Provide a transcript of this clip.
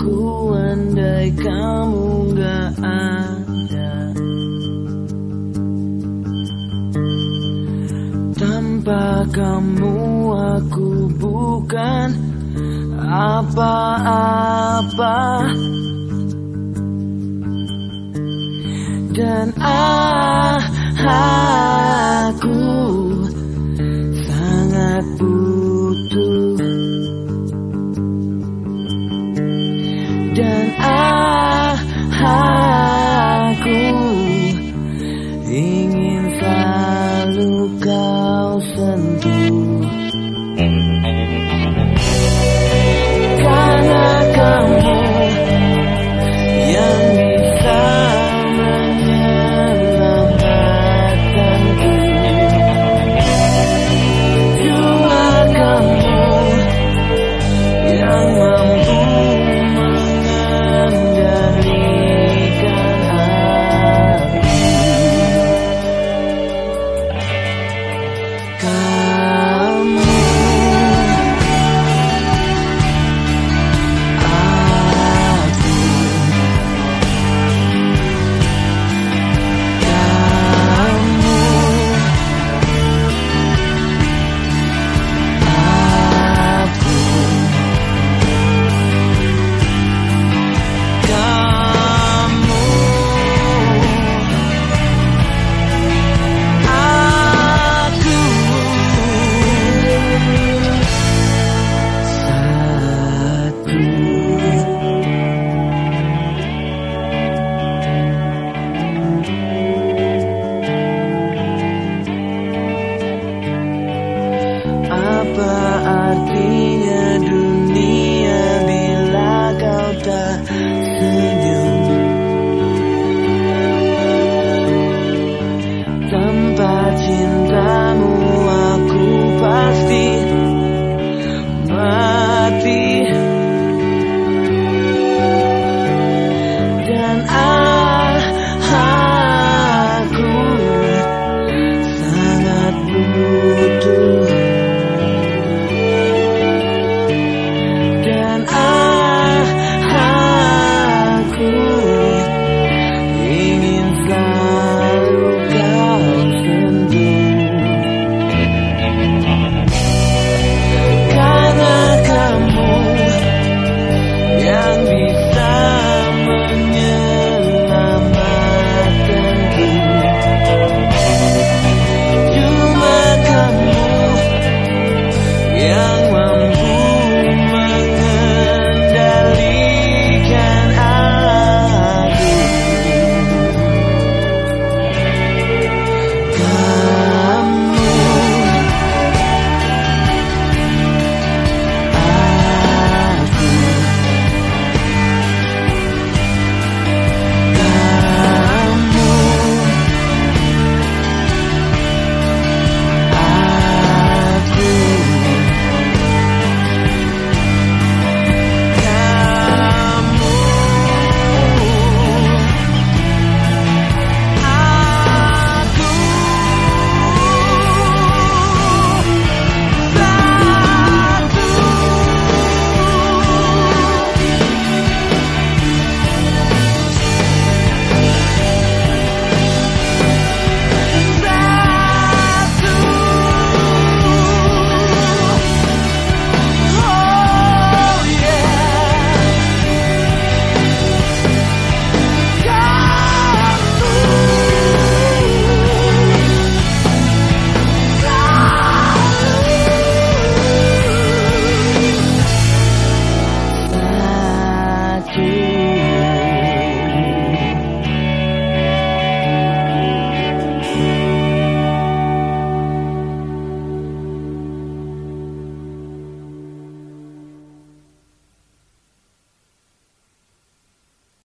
Ku andai kamu gak ada. Tanpa kamu aku bukan apa-apa. Dan ah, aku 两